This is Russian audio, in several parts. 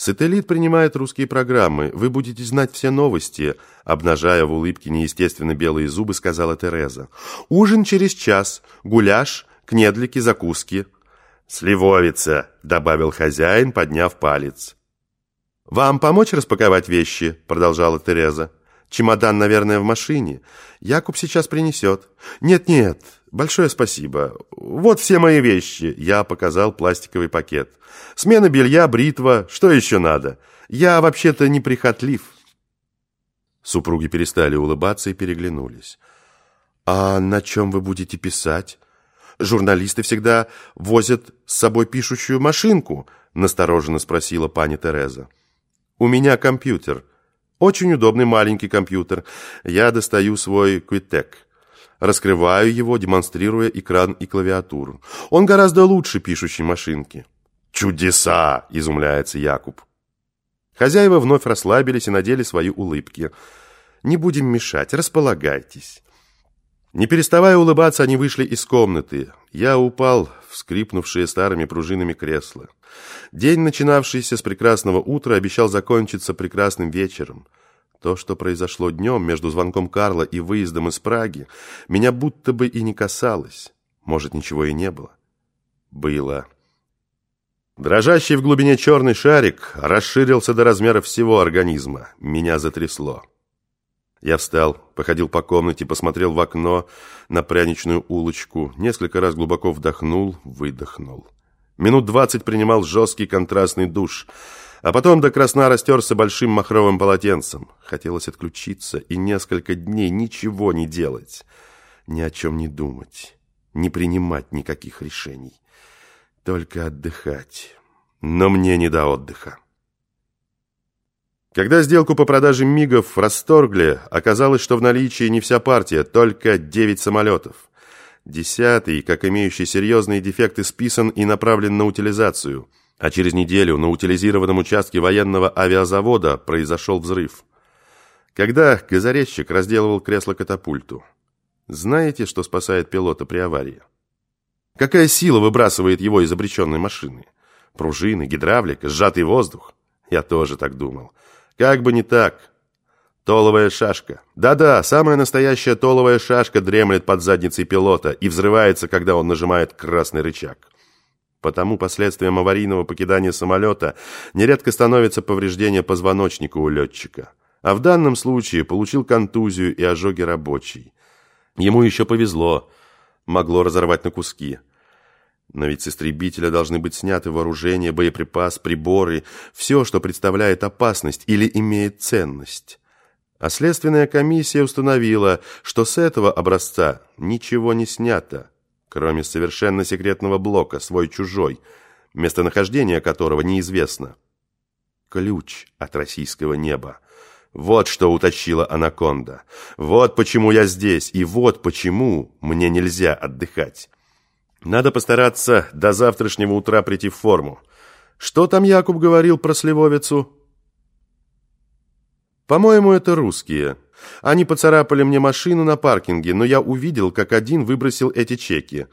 Сателлит принимает русские программы. Вы будете знать все новости, обнажая в улыбке неестественно белые зубы, сказала Тереза. Ужин через час, гуляш, кнедлики, закуски. Сливовица, добавил хозяин, подняв палец. Вам помочь распаковать вещи, продолжала Тереза. Чемодан, наверное, в машине. Якуб сейчас принесет. Нет-нет, большое спасибо. Вот все мои вещи. Я показал пластиковый пакет. Смена белья, бритва, что еще надо? Я вообще-то неприхотлив. Супруги перестали улыбаться и переглянулись. «А на чем вы будете писать? Журналисты всегда возят с собой пишущую машинку», настороженно спросила пани Тереза. «У меня компьютер. Очень удобный маленький компьютер. Я достаю свой Квитек. Раскрываю его, демонстрируя экран и клавиатуру. Он гораздо лучше пишущей машинки». «Чудеса!» – изумляется Якуб. Хозяева вновь расслабились и надели свои улыбки. «Не будем мешать, располагайтесь». Не переставая улыбаться, они вышли из комнаты. Я упал в скрипнувшие старыми пружинами кресла. День, начинавшийся с прекрасного утра, обещал закончиться прекрасным вечером. То, что произошло днем между звонком Карла и выездом из Праги, меня будто бы и не касалось. Может, ничего и не было. Было. Дрожащий в глубине черный шарик расширился до размера всего организма. Меня затрясло. Я встал, походил по комнате, посмотрел в окно на пряничную улочку, несколько раз глубоко вдохнул, выдохнул. Минут двадцать принимал жесткий контрастный душ, а потом до красна растерся большим махровым полотенцем. Хотелось отключиться и несколько дней ничего не делать, ни о чем не думать, не принимать никаких решений. Только отдыхать. Но мне не до отдыха. Когда сделку по продаже МИГов расторгли, оказалось, что в наличии не вся партия, только 9 самолетов. Десятый, как имеющий серьезные дефекты, списан и направлен на утилизацию. А через неделю на утилизированном участке военного авиазавода произошел взрыв. Когда газорезчик разделывал кресло-катапульту. Знаете, что спасает пилота при аварии? Какая сила выбрасывает его из обреченной машины? Пружины, гидравлика, сжатый воздух? Я тоже так думал. Как бы не так. Толовая шашка. Да-да, самая настоящая толовая шашка дремлет под задницей пилота и взрывается, когда он нажимает красный рычаг. Потому последствием аварийного покидания самолета нередко становится повреждение позвоночника у летчика. А в данном случае получил контузию и ожоги рабочий. Ему еще повезло, могло разорвать на куски. Но ведь с истребителя должны быть сняты вооружение, боеприпас, приборы, все, что представляет опасность или имеет ценность. А следственная комиссия установила, что с этого образца ничего не снято, кроме совершенно секретного блока, свой-чужой, местонахождение которого неизвестно. Ключ от российского неба. Вот что утащила анаконда. Вот почему я здесь, и вот почему мне нельзя отдыхать. Надо постараться до завтрашнего утра прийти в форму. Что там Якуб говорил про Сливовицу? По-моему, это русские. Они поцарапали мне машину на паркинге, но я увидел, как один выбросил эти чеки.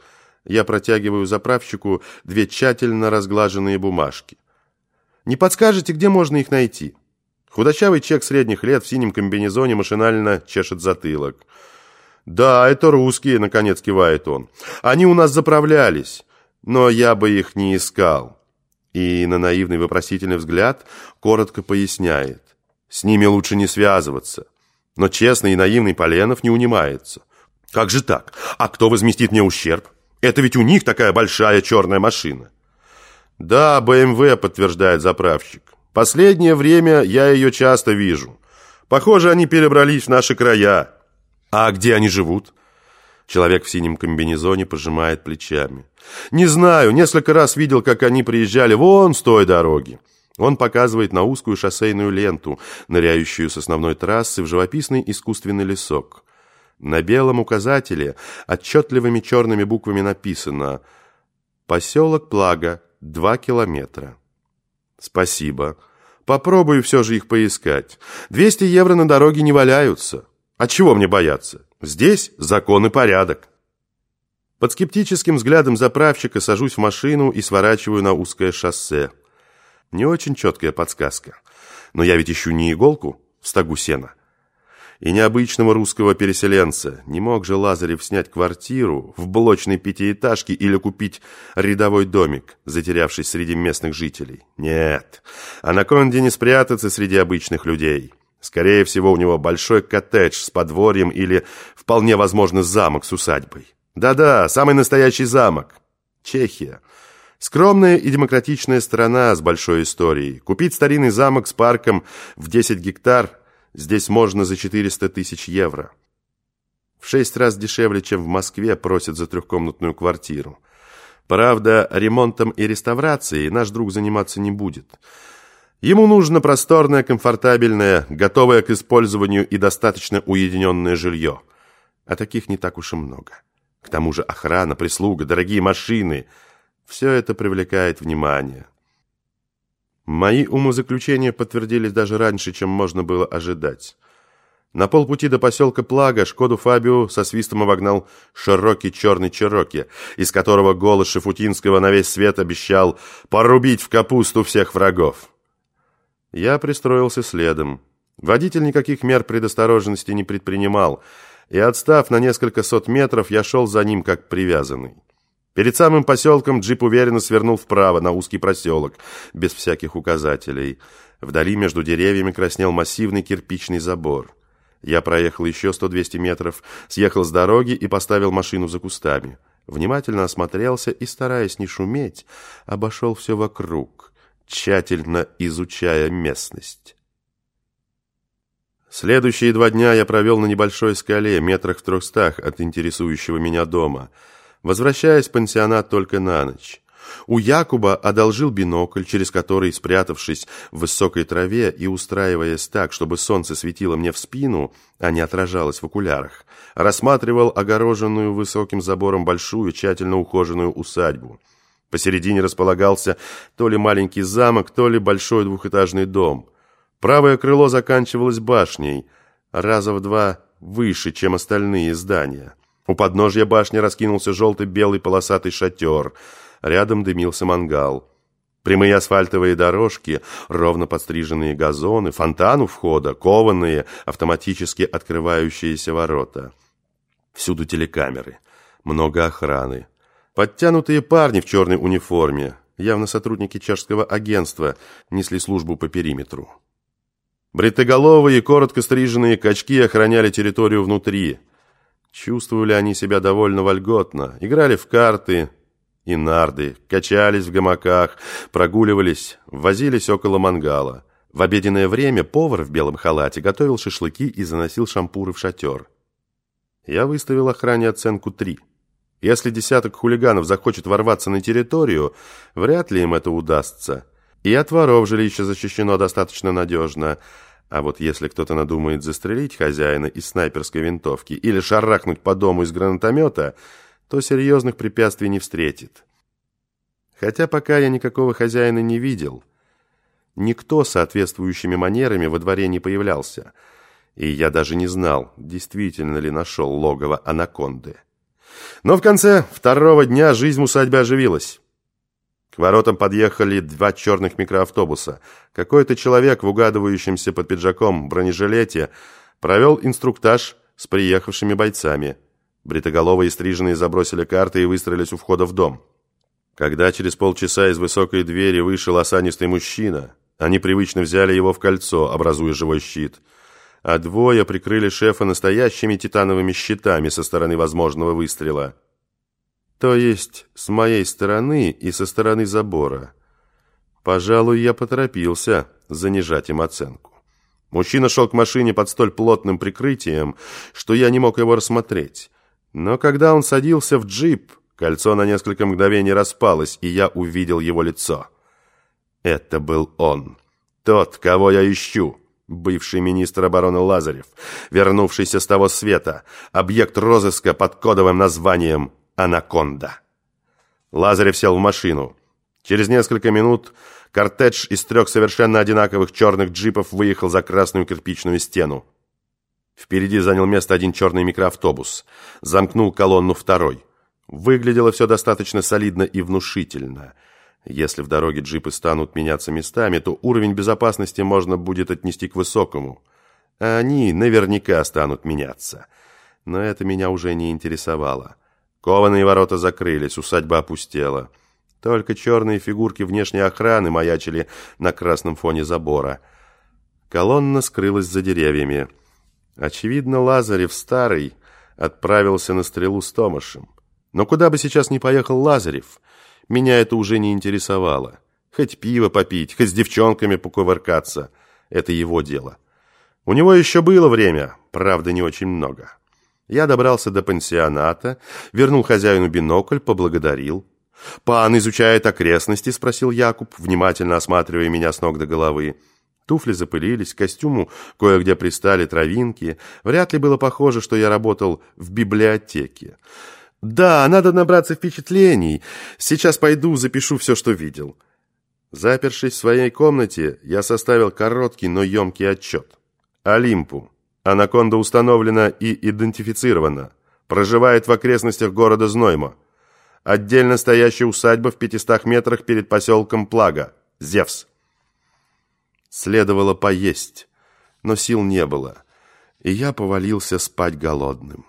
Я протягиваю заправщику две тщательно разглаженные бумажки. Не подскажете, где можно их найти? Худощавый чек средних лет в синем комбинезоне машинально чешет затылок. «Да, это русские», — наконец кивает он. «Они у нас заправлялись, но я бы их не искал». И на наивный вопросительный взгляд коротко поясняет. «С ними лучше не связываться». Но честный и наивный Поленов не унимается. «Как же так? А кто возместит мне ущерб? Это ведь у них такая большая черная машина». «Да, БМВ», — подтверждает заправщик. «Последнее время я ее часто вижу. Похоже, они перебрались в наши края». «А где они живут?» Человек в синем комбинезоне пожимает плечами. «Не знаю, несколько раз видел, как они приезжали вон с той дороги». Он показывает на узкую шоссейную ленту, ныряющую с основной трассы в живописный искусственный лесок. На белом указателе отчетливыми черными буквами написано «Поселок Плага, два километра». «Спасибо. Попробую все же их поискать. 200 евро на дороге не валяются». А чего мне бояться? Здесь закон и порядок. Под скептическим взглядом заправщика сажусь в машину и сворачиваю на узкое шоссе. Не очень четкая подсказка. Но я ведь ищу не иголку в стогу сена. И необычного русского переселенца. Не мог же Лазарев снять квартиру в блочной пятиэтажке или купить рядовой домик, затерявшись среди местных жителей. Нет, Анаконде не спрятаться среди обычных людей. Скорее всего, у него большой коттедж с подворьем или, вполне возможно, замок с усадьбой. Да-да, самый настоящий замок. Чехия. Скромная и демократичная страна с большой историей. Купить старинный замок с парком в 10 гектар здесь можно за 400 тысяч евро. В шесть раз дешевле, чем в Москве просят за трехкомнатную квартиру. Правда, ремонтом и реставрацией наш друг заниматься не будет. Ему нужно просторное, комфортабельное, готовое к использованию и достаточно уединенное жилье. А таких не так уж и много. К тому же охрана, прислуга, дорогие машины – все это привлекает внимание. Мои умозаключения подтвердились даже раньше, чем можно было ожидать. На полпути до поселка Плага Шкоду Фабио со свистом обогнал широкий черный Чероки, из которого голос Шафутинского на весь свет обещал порубить в капусту всех врагов. Я пристроился следом. Водитель никаких мер предосторожности не предпринимал, и, отстав на несколько сот метров, я шел за ним как привязанный. Перед самым поселком джип уверенно свернул вправо на узкий проселок, без всяких указателей. Вдали между деревьями краснел массивный кирпичный забор. Я проехал еще 100-200 метров, съехал с дороги и поставил машину за кустами. Внимательно осмотрелся и, стараясь не шуметь, обошел все вокруг, тщательно изучая местность. Следующие два дня я провел на небольшой скале, метрах в трехстах от интересующего меня дома – возвращаясь в пансионат только на ночь. У Якуба одолжил бинокль, через который, спрятавшись в высокой траве и устраиваясь так, чтобы солнце светило мне в спину, а не отражалось в окулярах, рассматривал огороженную высоким забором большую, тщательно ухоженную усадьбу. Посередине располагался то ли маленький замок, то ли большой двухэтажный дом. Правое крыло заканчивалось башней, раза в два выше, чем остальные здания. У подножья башни раскинулся желтый-белый полосатый шатер. Рядом дымился мангал. Прямые асфальтовые дорожки, ровно подстриженные газоны, фонтан у входа, кованые, автоматически открывающиеся ворота. Всюду телекамеры, много охраны. Подтянутые парни в черной униформе, явно сотрудники чешского агентства, несли службу по периметру. Бритоголовые, коротко стриженные качки охраняли территорию внутри – Чувствовали они себя довольно вольготно, играли в карты и нарды, качались в гамаках, прогуливались, возились около мангала. В обеденное время повар в белом халате готовил шашлыки и заносил шампуры в шатер. Я выставил охране оценку 3. Если десяток хулиганов захочет ворваться на территорию, вряд ли им это удастся. И от воров жилище защищено достаточно надежно – а вот если кто-то надумает застрелить хозяина из снайперской винтовки или шарахнуть по дому из гранатомета, то серьезных препятствий не встретит. Хотя пока я никакого хозяина не видел, никто с соответствующими манерами во дворе не появлялся, и я даже не знал, действительно ли нашел логово анаконды. Но в конце второго дня жизнь в усадьбе оживилась. К воротам подъехали два черных микроавтобуса. Какой-то человек в угадывающемся под пиджаком бронежилете провел инструктаж с приехавшими бойцами. Бритоголовые стриженные забросили карты и выстроились у входа в дом. Когда через полчаса из высокой двери вышел осанистый мужчина, они привычно взяли его в кольцо, образуя живой щит, а двое прикрыли шефа настоящими титановыми щитами со стороны возможного выстрела – то есть с моей стороны и со стороны забора. Пожалуй, я поторопился занижать им оценку. Мужчина шел к машине под столь плотным прикрытием, что я не мог его рассмотреть. Но когда он садился в джип, кольцо на несколько мгновений распалось, и я увидел его лицо. Это был он. Тот, кого я ищу. Бывший министр обороны Лазарев, вернувшийся с того света, объект розыска под кодовым названием «Анаконда». Лазарев сел в машину. Через несколько минут кортедж из трех совершенно одинаковых черных джипов выехал за красную кирпичную стену. Впереди занял место один черный микроавтобус. Замкнул колонну второй. Выглядело все достаточно солидно и внушительно. Если в дороге джипы станут меняться местами, то уровень безопасности можно будет отнести к высокому. А они наверняка станут меняться. Но это меня уже не интересовало. Кованые ворота закрылись, усадьба опустела. Только черные фигурки внешней охраны маячили на красном фоне забора. Колонна скрылась за деревьями. Очевидно, Лазарев старый отправился на стрелу с Томашем. Но куда бы сейчас ни поехал Лазарев, меня это уже не интересовало. Хоть пиво попить, хоть с девчонками покувыркаться – это его дело. У него еще было время, правда, не очень много. Я добрался до пансионата, вернул хозяину бинокль, поблагодарил. «Пан изучает окрестности?» – спросил Якуб, внимательно осматривая меня с ног до головы. Туфли запылились, костюму кое-где пристали травинки. Вряд ли было похоже, что я работал в библиотеке. «Да, надо набраться впечатлений. Сейчас пойду, запишу все, что видел». Запершись в своей комнате, я составил короткий, но емкий отчет. Олимпу. Анаконда установлена и идентифицирована. Проживает в окрестностях города Зноймо. Отдельно стоящая усадьба в 500 метрах перед поселком Плага. Зевс. Следовало поесть, но сил не было, и я повалился спать голодным.